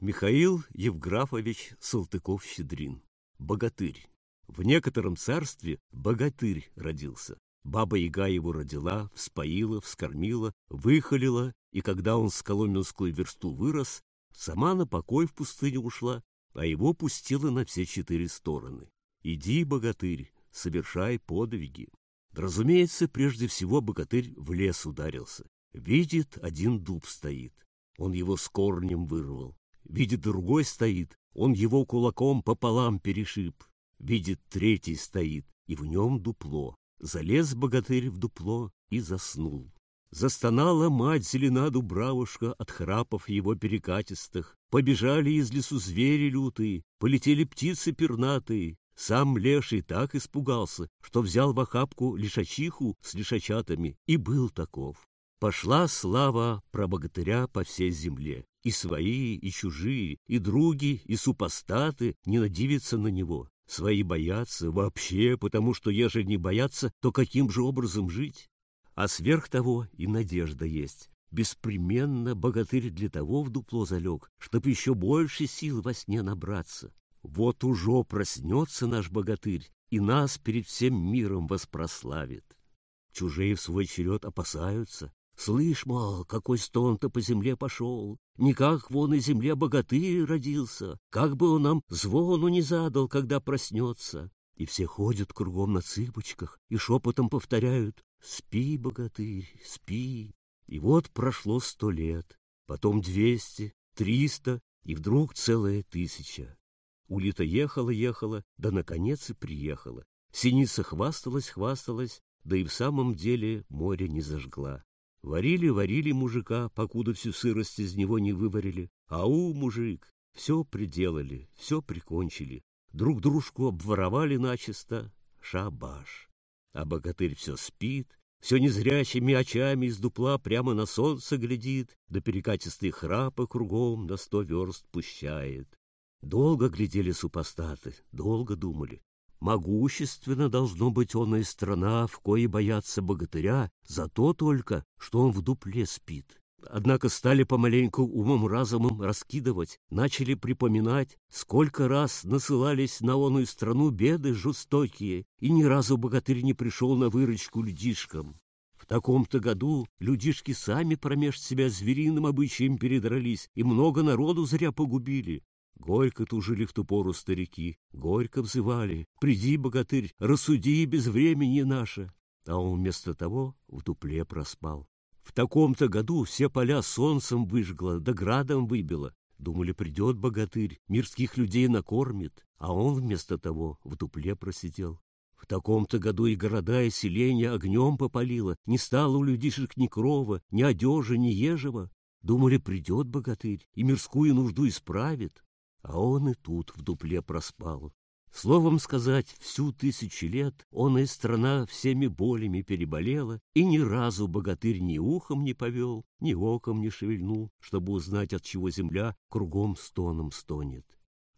Михаил Евграфович Салтыков-Щедрин. Богатырь. В некотором царстве богатырь родился. Баба-яга его родила, вспоила, вскормила, выхолила, и когда он с Коломенскую версту вырос, сама на покой в пустыню ушла, а его пустила на все четыре стороны. Иди, богатырь, совершай подвиги. Разумеется, прежде всего богатырь в лес ударился. Видит, один дуб стоит. Он его с корнем вырвал. Видит, другой стоит. Он его кулаком пополам перешиб. Видит, третий стоит, и в нем дупло. Залез богатырь в дупло и заснул. Застонала мать зелена дубравушка от храпов его перекатистых. Побежали из лесу звери лютые, полетели птицы пернатые. Сам леший так испугался, что взял в охапку лишачиху с лишачатами и был таков. Пошла слава про богатыря по всей земле. И свои, и чужие, и други, и супостаты не надивятся на него. Свои боятся вообще, потому что, ежели не боятся, то каким же образом жить? А сверх того и надежда есть. Беспременно богатырь для того в дупло залег, чтоб еще больше сил во сне набраться. Вот уже проснется наш богатырь и нас перед всем миром воспрославит. Чужие в свой черед опасаются, Слышь, мол, какой стон-то по земле пошел, Никак вон и земле богатырь родился, Как бы он нам звону не задал, когда проснется. И все ходят кругом на цыпочках И шепотом повторяют «Спи, богатырь, спи». И вот прошло сто лет, потом двести, триста, И вдруг целая тысяча. Улита ехала-ехала, да наконец и приехала. Синица хвасталась-хвасталась, да и в самом деле море не зажгла. Варили-варили мужика, покуда всю сырость из него не выварили. Ау, мужик, все приделали, все прикончили. Друг дружку обворовали начисто. Шабаш. А богатырь все спит, все незрячими очами из дупла прямо на солнце глядит, да перекатистые храпы кругом на сто верст пущает. Долго глядели супостаты, долго думали. Могущественно должно быть он и страна, в кое боятся богатыря, за то только, что он в дупле спит. Однако стали помаленьку умом-разумом раскидывать, начали припоминать, сколько раз насылались на оную страну беды жестокие, и ни разу богатырь не пришел на выручку людишкам. В таком-то году людишки сами промеж себя звериным обычаем передрались и много народу зря погубили. Горько тужили в ту пору старики, горько взывали. «Приди, богатырь, рассуди без времени наше!» А он вместо того в дупле проспал. В таком-то году все поля солнцем выжгло, да градом выбило. Думали, придет богатырь, мирских людей накормит, а он вместо того в дупле просидел. В таком-то году и города, и селения огнем попалило, не стало у людишек ни крова, ни одежи, ни ежева. Думали, придет богатырь и мирскую нужду исправит, а он и тут в дупле проспал. Словом сказать, всю тысячу лет он и страна всеми болями переболела, и ни разу богатырь ни ухом не повел, ни оком не шевельнул, чтобы узнать, от чего земля кругом стоном стонет.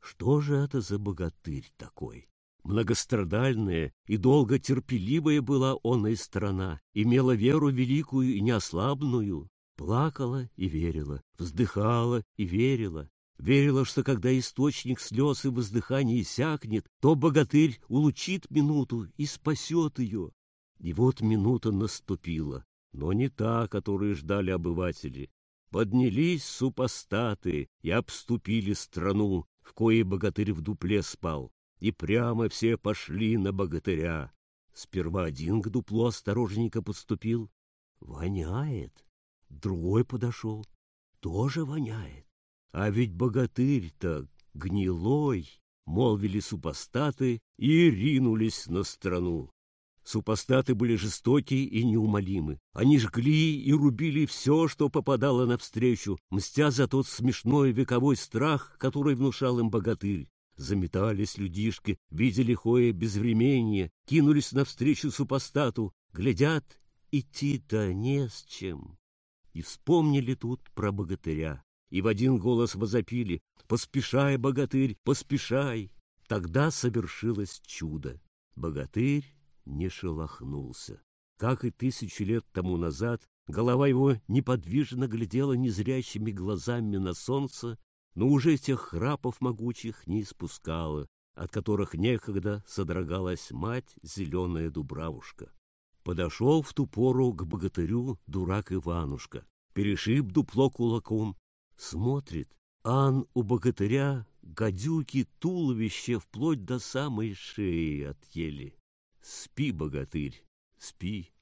Что же это за богатырь такой? Многострадальная и долго терпеливая была он и страна, имела веру великую и неослабную, плакала и верила, вздыхала и верила, Верила, что когда источник слез и воздыхания иссякнет, то богатырь улучит минуту и спасет ее. И вот минута наступила, но не та, которую ждали обыватели. Поднялись супостаты и обступили страну, в коей богатырь в дупле спал, и прямо все пошли на богатыря. Сперва один к дуплу осторожненько подступил. Воняет. Другой подошел. Тоже воняет. А ведь богатырь-то гнилой, молвили супостаты и ринулись на страну. Супостаты были жестокие и неумолимы. Они жгли и рубили все, что попадало навстречу, мстя за тот смешной вековой страх, который внушал им богатырь. Заметались людишки, видели хое безвременье, кинулись навстречу супостату, глядят, идти-то не с чем. И вспомнили тут про богатыря и в один голос возопили «Поспешай, богатырь, поспешай!» Тогда совершилось чудо. Богатырь не шелохнулся. Как и тысячи лет тому назад, голова его неподвижно глядела незрящими глазами на солнце, но уже тех храпов могучих не испускала, от которых некогда содрогалась мать зеленая дубравушка. Подошел в ту пору к богатырю дурак Иванушка, перешиб дупло кулаком, смотрит, ан у богатыря гадюки туловище вплоть до самой шеи отъели. Спи, богатырь, спи.